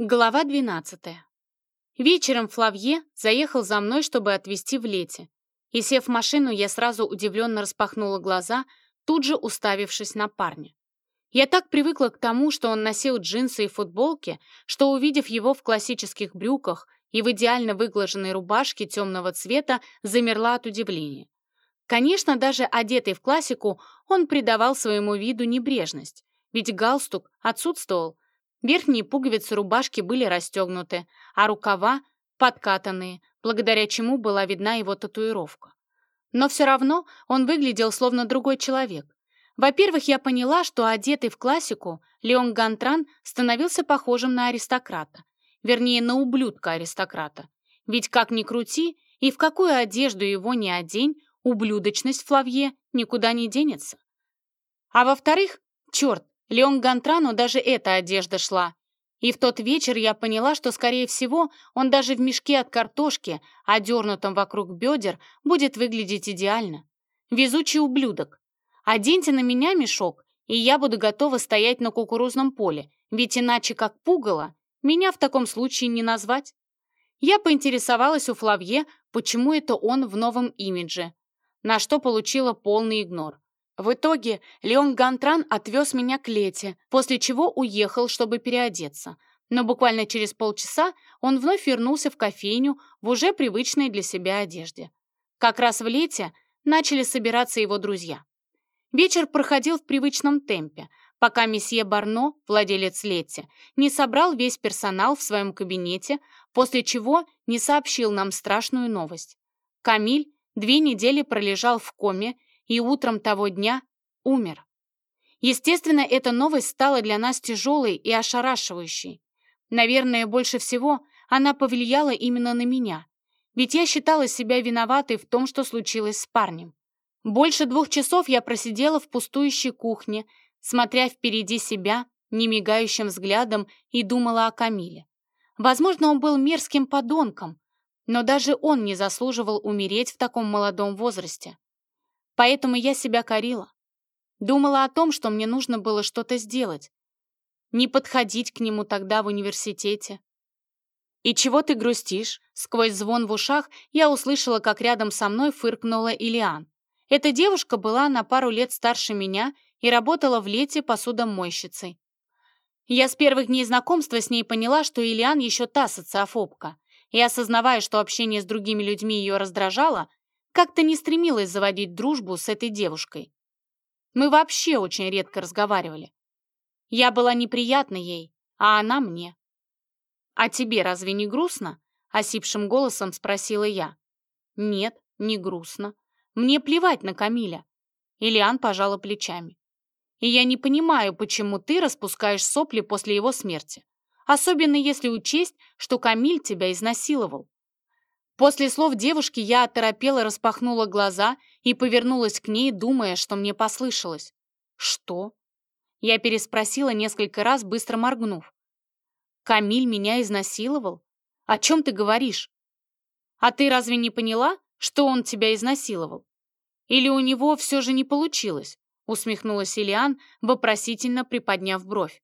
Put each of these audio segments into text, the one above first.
Глава 12. Вечером Флавье заехал за мной, чтобы отвезти в лете. И, сев в машину, я сразу удивленно распахнула глаза, тут же уставившись на парня. Я так привыкла к тому, что он носил джинсы и футболки, что, увидев его в классических брюках и в идеально выглаженной рубашке темного цвета, замерла от удивления. Конечно, даже одетый в классику, он придавал своему виду небрежность, ведь галстук отсутствовал, Верхние пуговицы рубашки были расстегнуты, а рукава подкатанные, благодаря чему была видна его татуировка. Но все равно он выглядел словно другой человек. Во-первых, я поняла, что одетый в классику Леон Гантран становился похожим на аристократа, вернее, на ублюдка-аристократа. Ведь как ни крути, и в какую одежду его ни одень, ублюдочность Флавье никуда не денется. А во-вторых, черт, Леон Гантрану даже эта одежда шла. И в тот вечер я поняла, что, скорее всего, он даже в мешке от картошки, одернутом вокруг бедер, будет выглядеть идеально. Везучий ублюдок. Оденьте на меня мешок, и я буду готова стоять на кукурузном поле, ведь иначе как пугало, меня в таком случае не назвать. Я поинтересовалась у Флавье, почему это он в новом имидже, на что получила полный игнор. В итоге Леон Гантран отвез меня к Лете, после чего уехал, чтобы переодеться. Но буквально через полчаса он вновь вернулся в кофейню в уже привычной для себя одежде. Как раз в Лете начали собираться его друзья. Вечер проходил в привычном темпе, пока месье Барно, владелец Летти, не собрал весь персонал в своем кабинете, после чего не сообщил нам страшную новость. Камиль две недели пролежал в коме и утром того дня умер. Естественно, эта новость стала для нас тяжелой и ошарашивающей. Наверное, больше всего она повлияла именно на меня, ведь я считала себя виноватой в том, что случилось с парнем. Больше двух часов я просидела в пустующей кухне, смотря впереди себя немигающим взглядом и думала о Камиле. Возможно, он был мерзким подонком, но даже он не заслуживал умереть в таком молодом возрасте. Поэтому я себя корила. Думала о том, что мне нужно было что-то сделать. Не подходить к нему тогда в университете. «И чего ты грустишь?» Сквозь звон в ушах я услышала, как рядом со мной фыркнула Илиан. Эта девушка была на пару лет старше меня и работала в лете посудомойщицей. Я с первых дней знакомства с ней поняла, что Ильян еще та социофобка, и, осознавая, что общение с другими людьми ее раздражало, как-то не стремилась заводить дружбу с этой девушкой. Мы вообще очень редко разговаривали. Я была неприятна ей, а она мне. «А тебе разве не грустно?» — осипшим голосом спросила я. «Нет, не грустно. Мне плевать на Камиля». Ильян пожала плечами. «И я не понимаю, почему ты распускаешь сопли после его смерти, особенно если учесть, что Камиль тебя изнасиловал. После слов девушки я оторопела, распахнула глаза и повернулась к ней, думая, что мне послышалось. «Что?» Я переспросила несколько раз, быстро моргнув. «Камиль меня изнасиловал? О чем ты говоришь? А ты разве не поняла, что он тебя изнасиловал? Или у него все же не получилось?» усмехнулась Ильян, вопросительно приподняв бровь.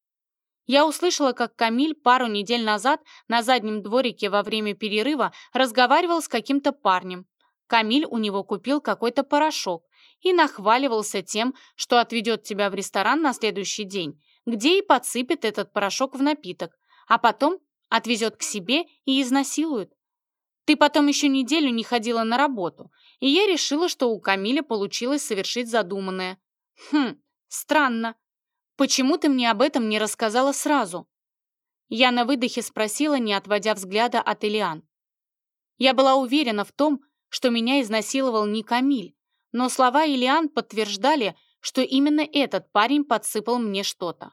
Я услышала, как Камиль пару недель назад на заднем дворике во время перерыва разговаривал с каким-то парнем. Камиль у него купил какой-то порошок и нахваливался тем, что отведет тебя в ресторан на следующий день, где и подсыпет этот порошок в напиток, а потом отвезет к себе и изнасилует. Ты потом еще неделю не ходила на работу, и я решила, что у Камиля получилось совершить задуманное. Хм, странно. «Почему ты мне об этом не рассказала сразу?» Я на выдохе спросила, не отводя взгляда от Элиан. Я была уверена в том, что меня изнасиловал не Камиль, но слова Илиан подтверждали, что именно этот парень подсыпал мне что-то.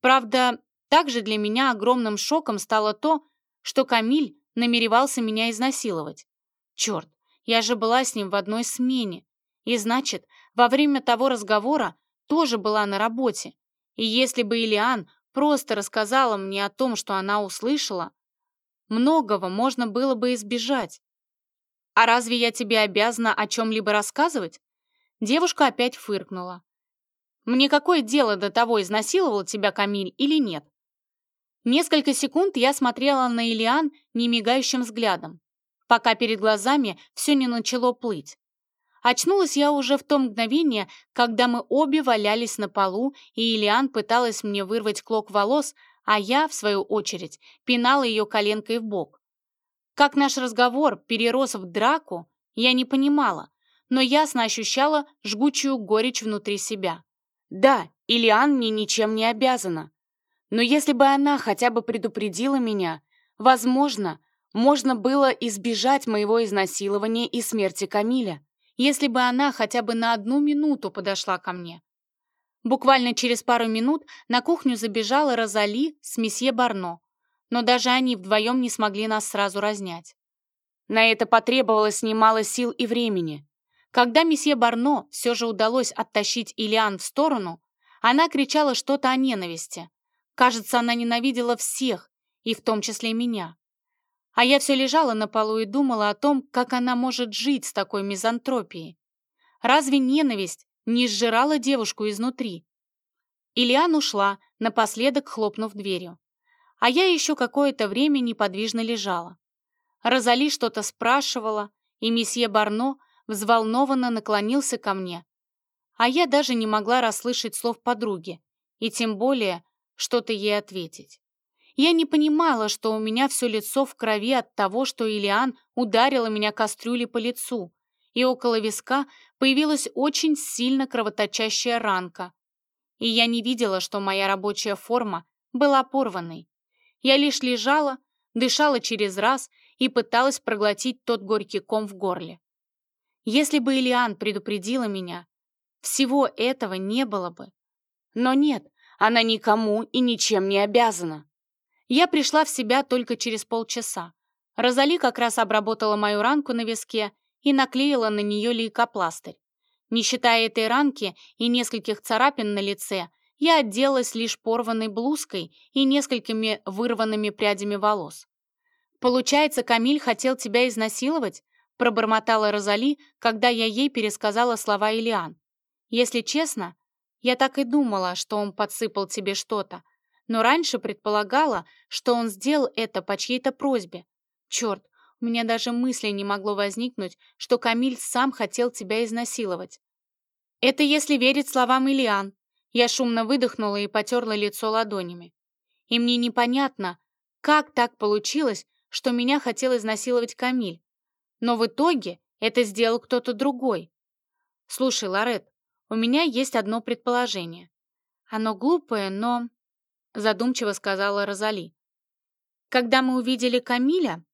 Правда, также для меня огромным шоком стало то, что Камиль намеревался меня изнасиловать. Черт, я же была с ним в одной смене. И значит, во время того разговора тоже была на работе. И если бы Илиан просто рассказала мне о том, что она услышала, многого можно было бы избежать. «А разве я тебе обязана о чем-либо рассказывать?» Девушка опять фыркнула. «Мне какое дело до того, изнасиловал тебя Камиль или нет?» Несколько секунд я смотрела на Илиан немигающим взглядом, пока перед глазами все не начало плыть. Очнулась я уже в то мгновение, когда мы обе валялись на полу, и Илиан пыталась мне вырвать клок волос, а я, в свою очередь, пинала ее коленкой в бок. Как наш разговор перерос в драку, я не понимала, но ясно ощущала жгучую горечь внутри себя. Да, Илиан мне ничем не обязана. Но если бы она хотя бы предупредила меня, возможно, можно было избежать моего изнасилования и смерти Камиля если бы она хотя бы на одну минуту подошла ко мне. Буквально через пару минут на кухню забежала Розали с месье Барно, но даже они вдвоем не смогли нас сразу разнять. На это потребовалось немало сил и времени. Когда месье Барно все же удалось оттащить Илиан в сторону, она кричала что-то о ненависти. Кажется, она ненавидела всех, и в том числе меня. А я все лежала на полу и думала о том, как она может жить с такой мизантропией. Разве ненависть не сжирала девушку изнутри? Ильян ушла, напоследок хлопнув дверью. А я еще какое-то время неподвижно лежала. Розали что-то спрашивала, и месье Барно взволнованно наклонился ко мне. А я даже не могла расслышать слов подруги, и тем более что-то ей ответить. Я не понимала, что у меня все лицо в крови от того, что Илиан ударила меня кастрюлей по лицу, и около виска появилась очень сильно кровоточащая ранка. И я не видела, что моя рабочая форма была порванной. Я лишь лежала, дышала через раз и пыталась проглотить тот горький ком в горле. Если бы Илиан предупредила меня, всего этого не было бы. Но нет, она никому и ничем не обязана. Я пришла в себя только через полчаса. Розали как раз обработала мою ранку на виске и наклеила на нее лейкопластырь. Не считая этой ранки и нескольких царапин на лице, я отделалась лишь порванной блузкой и несколькими вырванными прядями волос. «Получается, Камиль хотел тебя изнасиловать?» пробормотала Розали, когда я ей пересказала слова Илиан. «Если честно, я так и думала, что он подсыпал тебе что-то, но раньше предполагала, что он сделал это по чьей-то просьбе. Черт, у меня даже мысли не могло возникнуть, что Камиль сам хотел тебя изнасиловать. Это если верить словам Ильян. Я шумно выдохнула и потерла лицо ладонями. И мне непонятно, как так получилось, что меня хотел изнасиловать Камиль. Но в итоге это сделал кто-то другой. Слушай, Лорет, у меня есть одно предположение. Оно глупое, но задумчиво сказала Розали. Когда мы увидели Камиля,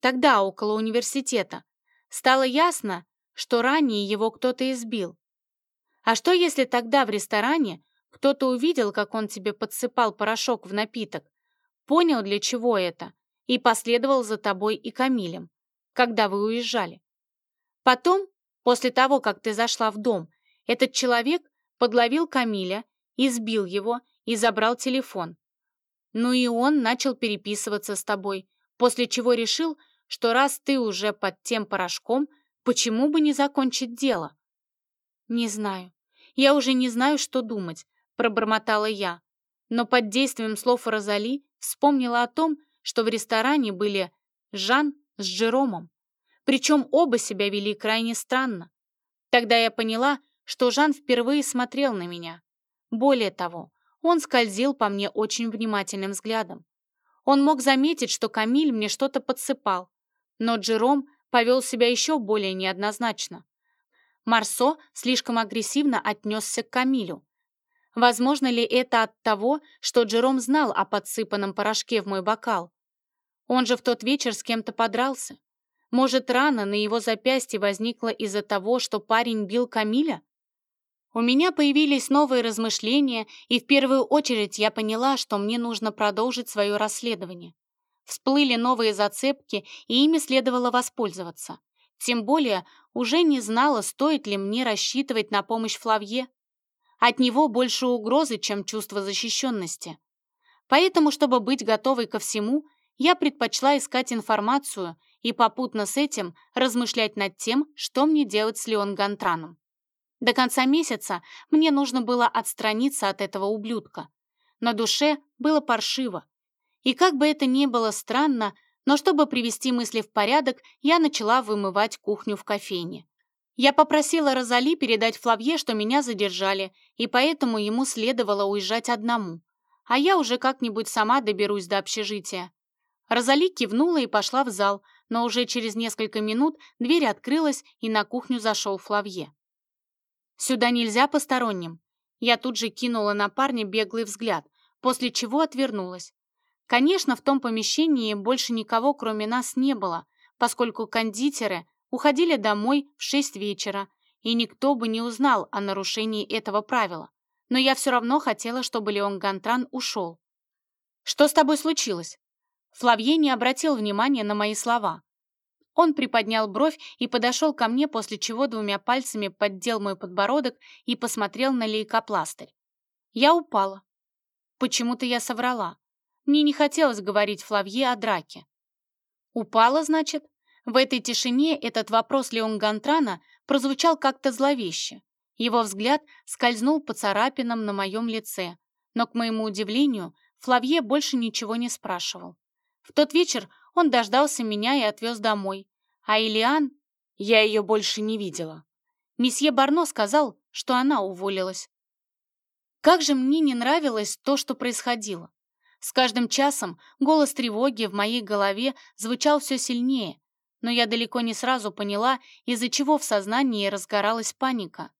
тогда около университета, стало ясно, что ранее его кто-то избил. А что если тогда в ресторане кто-то увидел, как он тебе подсыпал порошок в напиток, понял, для чего это, и последовал за тобой и Камилем, когда вы уезжали? Потом, после того, как ты зашла в дом, этот человек подловил Камиля, избил его и забрал телефон. Ну и он начал переписываться с тобой, после чего решил, что раз ты уже под тем порошком, почему бы не закончить дело? Не знаю. Я уже не знаю, что думать, пробормотала я. Но под действием слов Розали вспомнила о том, что в ресторане были Жан с Джеромом. Причем оба себя вели крайне странно. Тогда я поняла, что Жан впервые смотрел на меня. Более того, он скользил по мне очень внимательным взглядом. Он мог заметить, что Камиль мне что-то подсыпал, но Джером повел себя еще более неоднозначно. Марсо слишком агрессивно отнесся к Камилю. Возможно ли это от того, что Джером знал о подсыпанном порошке в мой бокал? Он же в тот вечер с кем-то подрался. Может, рана на его запястье возникла из-за того, что парень бил Камиля? У меня появились новые размышления, и в первую очередь я поняла, что мне нужно продолжить свое расследование. Всплыли новые зацепки, и ими следовало воспользоваться. Тем более, уже не знала, стоит ли мне рассчитывать на помощь Флавье. От него больше угрозы, чем чувство защищенности. Поэтому, чтобы быть готовой ко всему, я предпочла искать информацию и попутно с этим размышлять над тем, что мне делать с Леон Гантраном. До конца месяца мне нужно было отстраниться от этого ублюдка. На душе было паршиво. И как бы это ни было странно, но чтобы привести мысли в порядок, я начала вымывать кухню в кофейне. Я попросила Розали передать Флавье, что меня задержали, и поэтому ему следовало уезжать одному. А я уже как-нибудь сама доберусь до общежития. Розали кивнула и пошла в зал, но уже через несколько минут дверь открылась, и на кухню зашел Флавье. «Сюда нельзя посторонним». Я тут же кинула на парня беглый взгляд, после чего отвернулась. Конечно, в том помещении больше никого, кроме нас, не было, поскольку кондитеры уходили домой в шесть вечера, и никто бы не узнал о нарушении этого правила. Но я все равно хотела, чтобы Леон Гантран ушел. «Что с тобой случилось?» Флавье не обратил внимания на мои слова. Он приподнял бровь и подошел ко мне, после чего двумя пальцами поддел мой подбородок и посмотрел на лейкопластырь. Я упала. Почему-то я соврала. Мне не хотелось говорить Флавье о драке. «Упала, значит?» В этой тишине этот вопрос Леон Гантрана прозвучал как-то зловеще. Его взгляд скользнул по царапинам на моем лице, но, к моему удивлению, Флавье больше ничего не спрашивал. В тот вечер он дождался меня и отвез домой, а Илиан... Я ее больше не видела. Месье Барно сказал, что она уволилась. Как же мне не нравилось то, что происходило. С каждым часом голос тревоги в моей голове звучал все сильнее, но я далеко не сразу поняла, из-за чего в сознании разгоралась паника.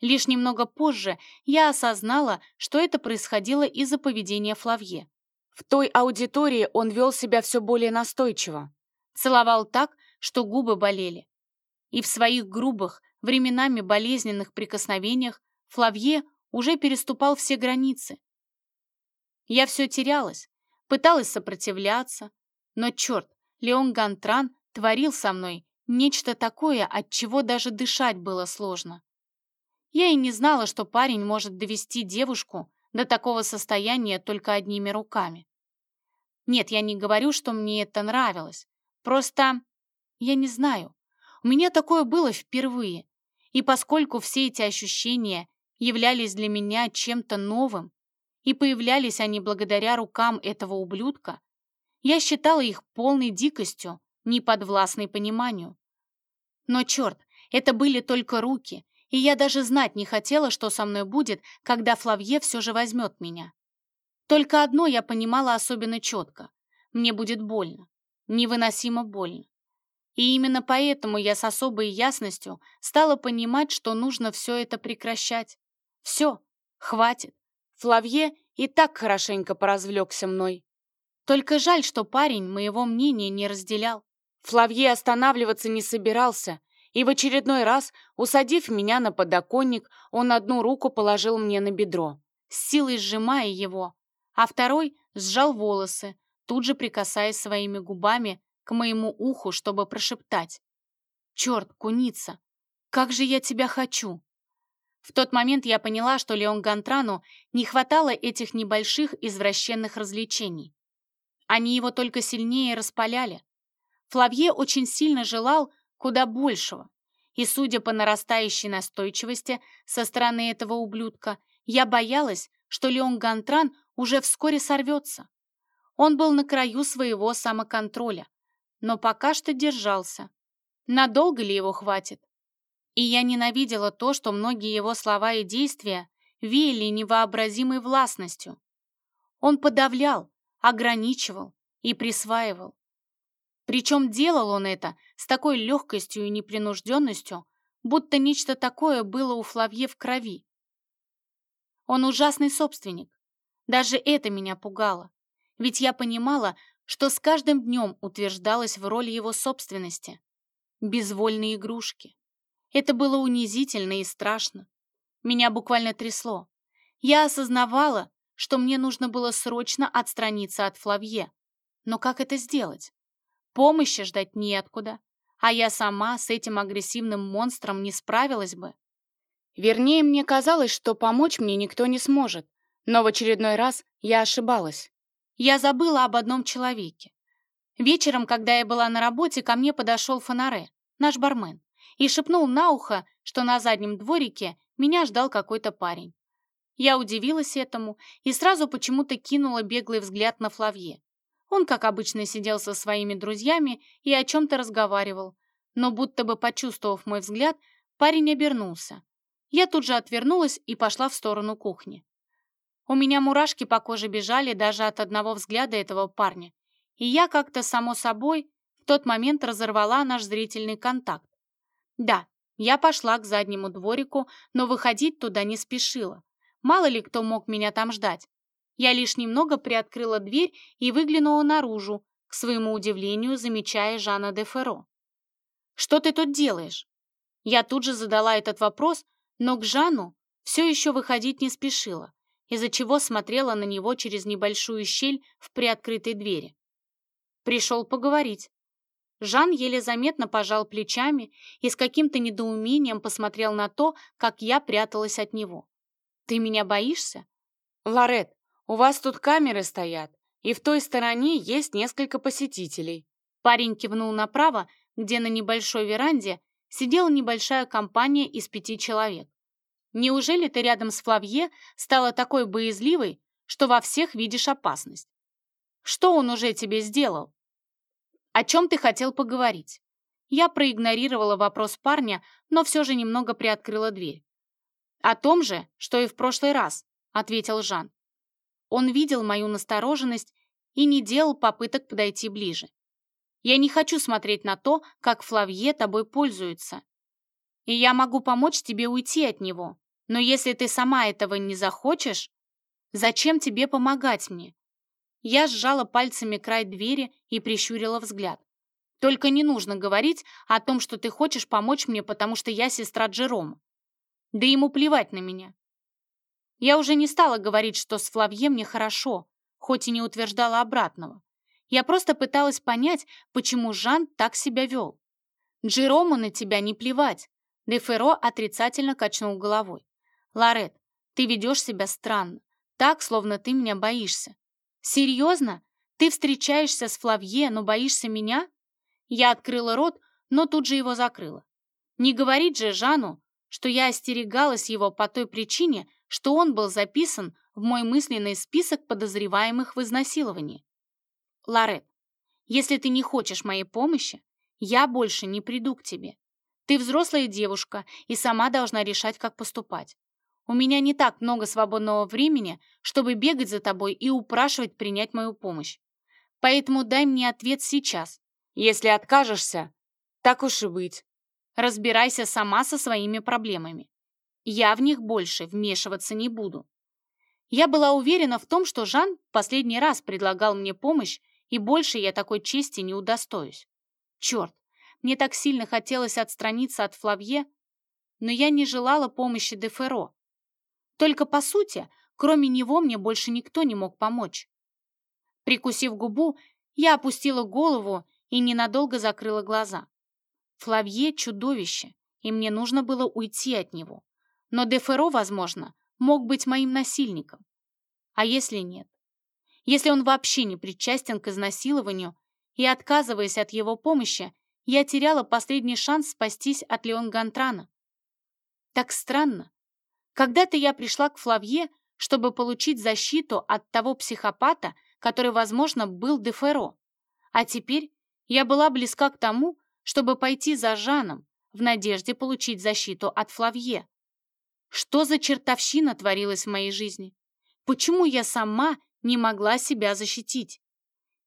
Лишь немного позже я осознала, что это происходило из-за поведения Флавье. В той аудитории он вел себя все более настойчиво. Целовал так, что губы болели. И в своих грубых, временами болезненных прикосновениях Флавье уже переступал все границы. Я все терялась, пыталась сопротивляться, но черт, Леон Гантран творил со мной нечто такое, от чего даже дышать было сложно. Я и не знала, что парень может довести девушку до такого состояния только одними руками. Нет, я не говорю, что мне это нравилось. Просто я не знаю. У меня такое было впервые. И поскольку все эти ощущения являлись для меня чем-то новым, и появлялись они благодаря рукам этого ублюдка, я считала их полной дикостью, неподвластной пониманию. Но черт, это были только руки, и я даже знать не хотела, что со мной будет, когда Флавье все же возьмет меня. Только одно я понимала особенно четко. Мне будет больно, невыносимо больно. И именно поэтому я с особой ясностью стала понимать, что нужно все это прекращать. Все, хватит. Флавье и так хорошенько поразвлекся мной. Только жаль, что парень моего мнения не разделял. Флавье останавливаться не собирался, и в очередной раз, усадив меня на подоконник, он одну руку положил мне на бедро, с силой сжимая его, а второй сжал волосы, тут же прикасаясь своими губами к моему уху, чтобы прошептать. «Черт, куница, как же я тебя хочу!» В тот момент я поняла, что Леон Гантрану не хватало этих небольших извращенных развлечений. Они его только сильнее распаляли. Флавье очень сильно желал куда большего, и, судя по нарастающей настойчивости со стороны этого ублюдка, я боялась, что Леон Гантран уже вскоре сорвется. Он был на краю своего самоконтроля, но пока что держался. Надолго ли его хватит? И я ненавидела то, что многие его слова и действия веяли невообразимой властностью. Он подавлял, ограничивал и присваивал. Причем делал он это с такой легкостью и непринужденностью, будто нечто такое было у Флавье в крови. Он ужасный собственник. Даже это меня пугало. Ведь я понимала, что с каждым днем утверждалась в роли его собственности. Безвольные игрушки. Это было унизительно и страшно. Меня буквально трясло. Я осознавала, что мне нужно было срочно отстраниться от Флавье. Но как это сделать? Помощи ждать неоткуда, а я сама с этим агрессивным монстром не справилась бы. Вернее, мне казалось, что помочь мне никто не сможет, но в очередной раз я ошибалась. Я забыла об одном человеке. Вечером, когда я была на работе, ко мне подошел Фонаре, наш бармен и шепнул на ухо, что на заднем дворике меня ждал какой-то парень. Я удивилась этому и сразу почему-то кинула беглый взгляд на Флавье. Он, как обычно, сидел со своими друзьями и о чем-то разговаривал, но будто бы почувствовав мой взгляд, парень обернулся. Я тут же отвернулась и пошла в сторону кухни. У меня мурашки по коже бежали даже от одного взгляда этого парня, и я как-то, само собой, в тот момент разорвала наш зрительный контакт. Да, я пошла к заднему дворику, но выходить туда не спешила. Мало ли кто мог меня там ждать. Я лишь немного приоткрыла дверь и выглянула наружу, к своему удивлению замечая Жана де Ферро. «Что ты тут делаешь?» Я тут же задала этот вопрос, но к Жану все еще выходить не спешила, из-за чего смотрела на него через небольшую щель в приоткрытой двери. Пришел поговорить. Жан еле заметно пожал плечами и с каким-то недоумением посмотрел на то, как я пряталась от него. «Ты меня боишься?» «Лорет, у вас тут камеры стоят, и в той стороне есть несколько посетителей». Парень кивнул направо, где на небольшой веранде сидела небольшая компания из пяти человек. «Неужели ты рядом с Флавье стала такой боязливой, что во всех видишь опасность? Что он уже тебе сделал? О чем ты хотел поговорить?» Я проигнорировала вопрос парня, но все же немного приоткрыла дверь. «О том же, что и в прошлый раз», — ответил Жан. Он видел мою настороженность и не делал попыток подойти ближе. Я не хочу смотреть на то, как Флавье тобой пользуется. И я могу помочь тебе уйти от него. Но если ты сама этого не захочешь, зачем тебе помогать мне? Я сжала пальцами край двери и прищурила взгляд. Только не нужно говорить о том, что ты хочешь помочь мне, потому что я сестра Джерома. Да ему плевать на меня. Я уже не стала говорить, что с Флавье мне хорошо, хоть и не утверждала обратного. Я просто пыталась понять, почему Жан так себя вел. Джерому на тебя не плевать. Деферо отрицательно качнул головой. Ларет, ты ведешь себя странно, так, словно ты меня боишься. Серьезно? Ты встречаешься с Флавье, но боишься меня? Я открыла рот, но тут же его закрыла. Не говорить же Жану, что я остерегалась его по той причине, что он был записан в мой мысленный список подозреваемых в изнасиловании. Ларет, если ты не хочешь моей помощи, я больше не приду к тебе. Ты взрослая девушка и сама должна решать, как поступать. У меня не так много свободного времени, чтобы бегать за тобой и упрашивать принять мою помощь. Поэтому дай мне ответ сейчас. Если откажешься, так уж и быть. Разбирайся сама со своими проблемами. Я в них больше вмешиваться не буду. Я была уверена в том, что Жан последний раз предлагал мне помощь, и больше я такой чести не удостоюсь. Черт, мне так сильно хотелось отстраниться от Флавье, но я не желала помощи Деферо. Только по сути, кроме него мне больше никто не мог помочь. Прикусив губу, я опустила голову и ненадолго закрыла глаза. Флавье — чудовище, и мне нужно было уйти от него. Но Деферо, возможно, мог быть моим насильником. А если нет? Если он вообще не причастен к изнасилованию, и, отказываясь от его помощи, я теряла последний шанс спастись от Леон Гантрана. Так странно. Когда-то я пришла к Флавье, чтобы получить защиту от того психопата, который, возможно, был Деферо. А теперь я была близка к тому, чтобы пойти за Жаном, в надежде получить защиту от Флавье. Что за чертовщина творилась в моей жизни? Почему я сама не могла себя защитить?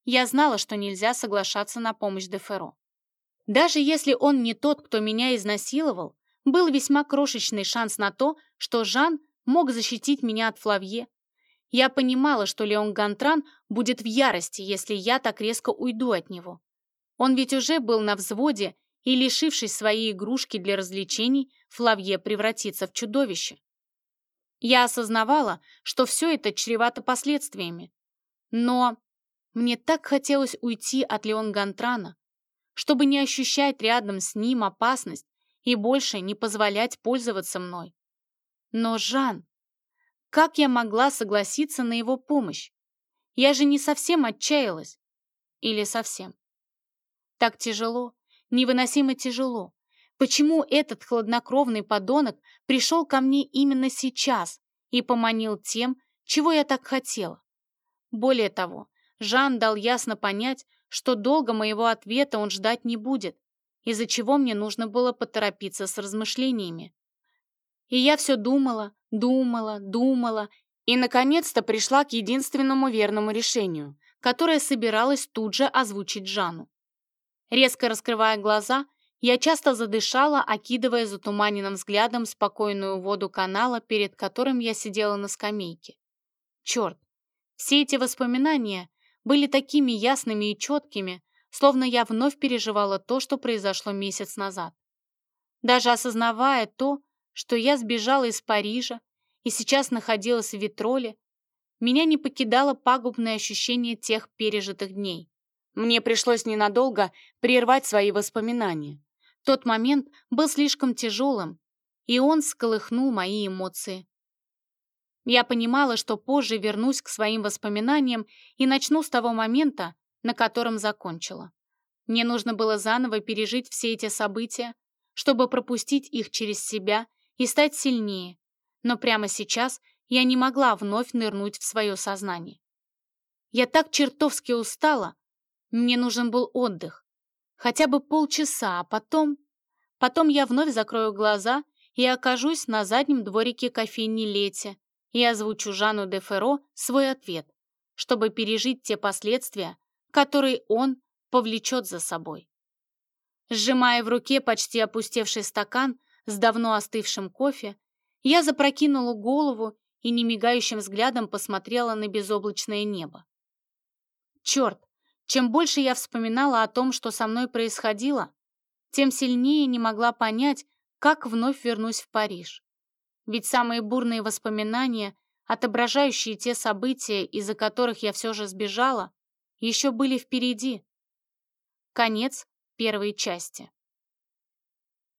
Я знала, что нельзя соглашаться на помощь Деферо. Даже если он не тот, кто меня изнасиловал, был весьма крошечный шанс на то, что Жан мог защитить меня от Флавье. Я понимала, что Леон Гантран будет в ярости, если я так резко уйду от него. Он ведь уже был на взводе и, лишившись своей игрушки для развлечений, Флавье превратится в чудовище. Я осознавала, что все это чревато последствиями. Но мне так хотелось уйти от Леон Гантрана, чтобы не ощущать рядом с ним опасность и больше не позволять пользоваться мной. Но Жан, как я могла согласиться на его помощь? Я же не совсем отчаялась. Или совсем. Так тяжело, невыносимо тяжело. Почему этот хладнокровный подонок пришел ко мне именно сейчас и поманил тем, чего я так хотела? Более того, Жан дал ясно понять, что долго моего ответа он ждать не будет, из-за чего мне нужно было поторопиться с размышлениями. И я все думала, думала, думала, и, наконец-то, пришла к единственному верному решению, которое собиралась тут же озвучить Жану. Резко раскрывая глаза, я часто задышала, окидывая затуманенным взглядом спокойную воду канала, перед которым я сидела на скамейке. Черт, все эти воспоминания были такими ясными и четкими, словно я вновь переживала то, что произошло месяц назад. Даже осознавая то, что я сбежала из Парижа и сейчас находилась в Витроле, меня не покидало пагубное ощущение тех пережитых дней. Мне пришлось ненадолго прервать свои воспоминания. Тот момент был слишком тяжелым, и он сколыхнул мои эмоции. Я понимала, что позже вернусь к своим воспоминаниям и начну с того момента, на котором закончила. Мне нужно было заново пережить все эти события, чтобы пропустить их через себя и стать сильнее. Но прямо сейчас я не могла вновь нырнуть в свое сознание. Я так чертовски устала, мне нужен был отдых. Хотя бы полчаса, а потом... Потом я вновь закрою глаза и окажусь на заднем дворике кофейни Лете и озвучу Жану де Ферро свой ответ, чтобы пережить те последствия, которые он повлечет за собой. Сжимая в руке почти опустевший стакан с давно остывшим кофе, я запрокинула голову и немигающим взглядом посмотрела на безоблачное небо. Черт, чем больше я вспоминала о том, что со мной происходило, тем сильнее не могла понять, как вновь вернусь в Париж. Ведь самые бурные воспоминания, отображающие те события, из-за которых я все же сбежала, еще были впереди. Конец первой части.